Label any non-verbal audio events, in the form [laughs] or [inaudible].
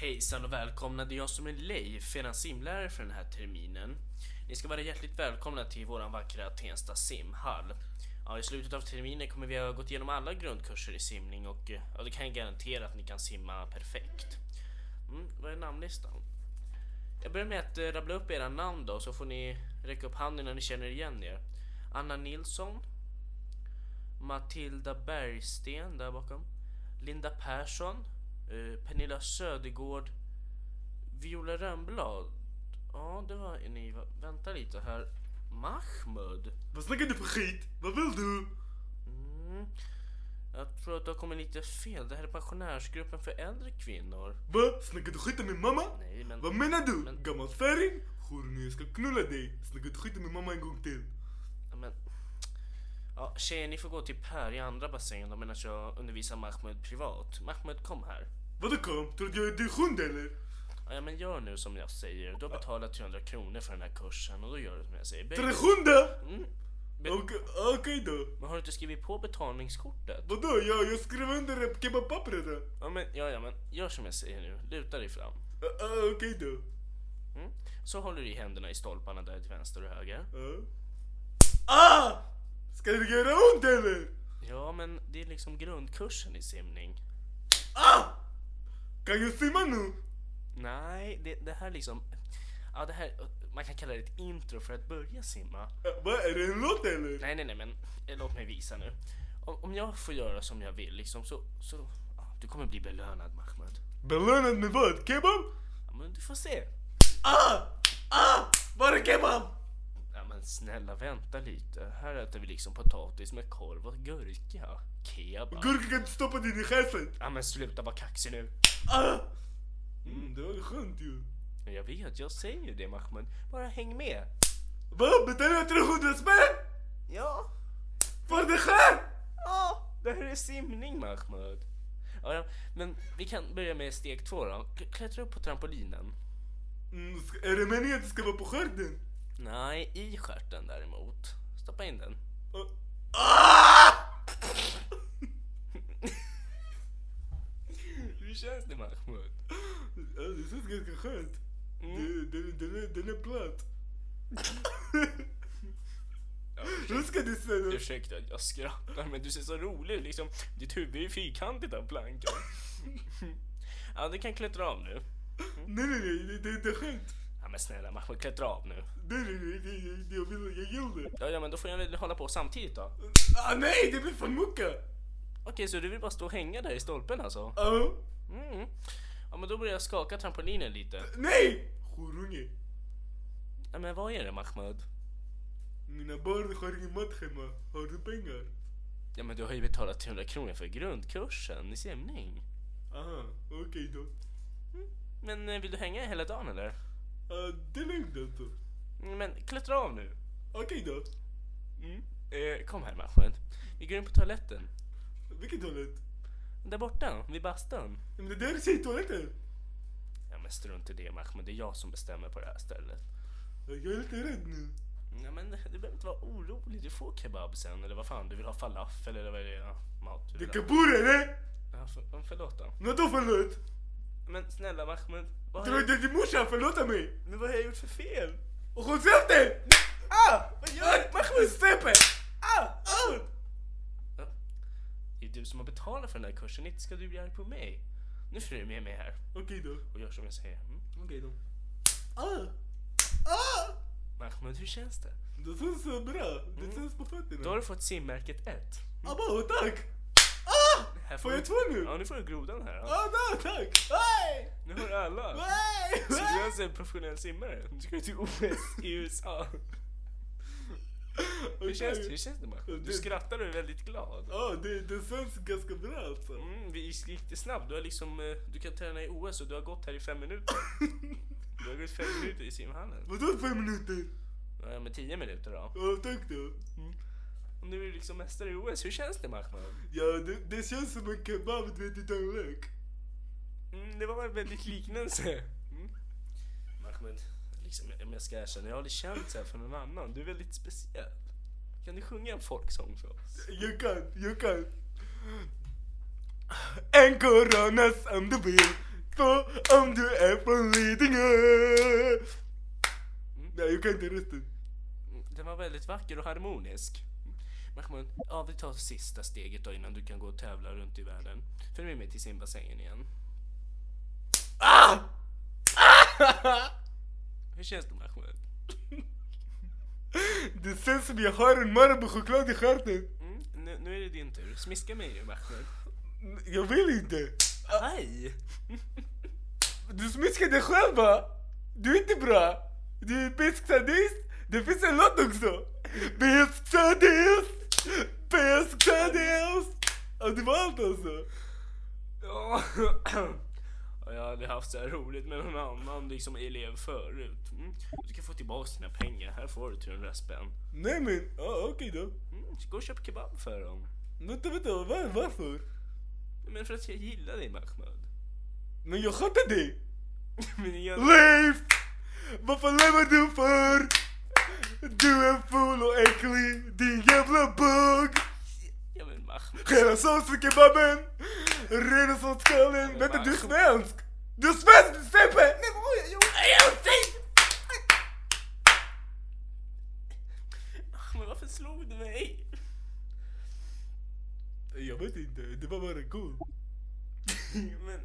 Hejsan och välkomna, det är jag som är Leif, eran simlärare för den här terminen. Ni ska vara hjärtligt välkomna till våran vackra Tensta simhall. Ja, I slutet av terminen kommer vi ha gått igenom alla grundkurser i simning och eh, ja, det kan jag garantera att ni kan simma perfekt. Mm, vad är namnlistan? Jag börjar med att eh, rabbla upp era namn då, så får ni räcka upp handen när ni känner igen er. Anna Nilsson. Matilda Bergsten där bakom. Linda Persson. Eh, Pernilla Södergård. Viola Rönnblad. Ja, det var ni. Vänta lite här. Mahmud. Vad snackar du för skit? Vad vill du? Mm. Jag tror att du har kommit lite fel. Det här är pensionärsgruppen för äldre kvinnor. Va? Snackar du skit om min mamma? Nej, men... Vad menar du? Men- Gammal färing? Horunge, jag ska knulla dig. Snackar du skit om min mamma en gång till? Ja, men... Ja, tjejer, ni får gå till Per i andra bassängen då medan jag undervisar Mahmud privat. Mahmud, kom här. Vadå kom? Tror du jag är din hund eller? Ja, men gör nu som jag säger. Du har betalat 300 kronor för den här kursen och då gör du som jag säger. Be- Trehunda? Mm. Be- Okej okej då. Men har du inte skrivit på betalningskortet? Vadå? Ja, jag skrev under kebabpappret. Ja, men, ja, ja, men gör som jag säger nu. Luta dig fram. Ah, ah, Okej då. Mm. Så håller du i händerna i stolparna där till vänster och höger. Ja. Ah! Ska det göra ont eller? Ja, men det är liksom grundkursen i simning. Ah! Kan jag simma nu? Nej, det, det här liksom... Ja, det här... Man kan kalla det ett intro för att börja simma. Ah, Vad är det en låt eller? Nej, nej, nej, men eh, låt mig visa nu. Om, om jag får göra som jag vill liksom så... så ja, du kommer bli belönad, Mahmoud. Belönad med vad? Kebab? Ja, men du får se. Ah! Ah! Var är kebab? Men snälla, vänta lite. Här äter vi liksom potatis med korv och gurka. Kebab. Gurka kan inte stoppa din i skäfet. Ja, men sluta vara kaxig nu. Ah! Mm, det var skönt ju. Jag vet, jag säger ju det, Mahmoud. Bara häng med. Vad? Betalar jag 300 spänn? Ja. För det här? Ja, det här är simning Mahmoud. Ja, ja, men vi kan börja med steg två då. Klättra upp på trampolinen. Mm, ska- är det meningen att det ska vara på stjärten? Nej, i stjärten däremot. Stoppa in den. Hur känns det Mahmoud? Ja, det känns ganska skönt. Mm. Den, den, är, den är platt. Hur ska du säga det? Ursäkta att jag skrattar men du ser så rolig ut liksom. Ditt huvud är fyrkantigt av plankan. [laughs] ja, du kan klättra av nu. Nej, nej, nej, det- det är inte skönt. Ja men snälla Mahmoud, klättra av nu. Nej, nej, nej, det- det- jag vill, jag gillar det. Ja, ja men då får jag väl hålla på samtidigt då. Ah, nej, det blir för mycket. Okej, så du vill bara stå och hänga där i stolpen alltså? Ah, Mm. Ja men då börjar jag skaka trampolinen lite. nej! Horunge. Ja, men vad är det Mahmoud? Mina barn har ingen mat hemma. Har du pengar? Ja men du har ju betalat 300 kronor för grundkursen i simning. Aha, okej då. Men eh, vill du hänga hela dagen eller? Ah, det är lugnt. Mm, Men klättra av nu. Okej då. Mm. Eh, kom här Mahmoud. Vi går in på toaletten. Vilken toalett? Där borta, vid bastun. Men det där är tjejtoaletten. Ja men strunt i det Mahmoud, det är jag som bestämmer på det här stället. Jag är lite rädd nu. Ja men du behöver inte vara orolig, du får kebab sen eller vad fan, du vill ha falafel eller vad är det ja, mat du Det vill är ha? kabur eller? Ja, för, förlåt då. Vadå förlåt? Men snälla Mahmoud, vad har Tror jag, du att din morsa förlåta mig? men vad har jag gjort för fel? Och håll käften! Ah! Vad gör du? Mahmoud Stepe! Ah! Ah! Ja, Det är du som har betalat för den här kursen, inte ska du bli arg på mig. Nu följer du med mig här Okej då. och gör som jag säger. Mm. Okej då. Ah! Ah! Mahmoud, hur känns det? Det känns så bra. Det känns på fötterna. Då har du fått simmärket 1. Abba, tack! Här Får du- jag två nu? Ja, nu får du grodan här. Ja. Ah, tack! Hej! Nu har du alla. Hej! Så du är alltså en professionell simmare? Du ska ju till OS i USA. Hur känns, hur känns det Mahmoud? Du skrattar och är väldigt glad. Ja, det, det känns ganska bra alltså. Mm, vi gick det snabbt. Du har liksom, eh, du kan träna i OS och du har gått här i fem minuter. [laughs] Du har gått fem minuter i simhallen. Vadå fem minuter? Ja, men tio minuter då. Ja, tack då. Och nu är du liksom mästare i OS. Hur känns det Mahmoud? Ja, det, det känns som en kebab du vet utan lök. Mm, det var en väldigt liknelse. Mm. Mahmoud, liksom, om jag ska erkänna, jag har aldrig känt så här för någon annan. Du är väldigt speciell. Kan du sjunga en folksång för oss? Jag kan, jag kan. En corona som du vill. Så om du är från Lidingö Nej jag kan inte rösten Den var väldigt vacker och harmonisk. Mahmoud, ja vi tar sista steget då innan du kan gå och tävla runt i världen. Följ med mig till simbassängen igen. ah! Hur känns det Mahmoud? [laughs] Det känns som jag har en Marabou-choklad i stjärten Mm, nu, nu är det din tur. Smiska mig nu Mahmoud. Jag vill inte Aj! Du smiskar dig själv va? Du är inte bra Du är besk sadist Det finns en låt också Besk sadist Sadist Ja det var allt alltså Ja, jag aldrig haft så här roligt med någon annan liksom elev förut. Mm. Du ska få tillbaka dina pengar. Här får du 300 spänn. Nej men, ja okej då Mm, så gå och köp kebab för dem. Vänta vänta, var, varför? Men för att jag gillar dig Mahmoud. Men jag hatar dig! [laughs] Men jag... Leif! Varför lever du för? Du är full och äcklig, din jävla bugg! Ja men Mahmoud. Hela såsen kebaben! Renaissanseskallen! Vänta du är svensk! Du är svensk du Sebbe! Men vad har jag gjort? Jag Men varför slog du mig? Jag vet inte, det var bara cool. Men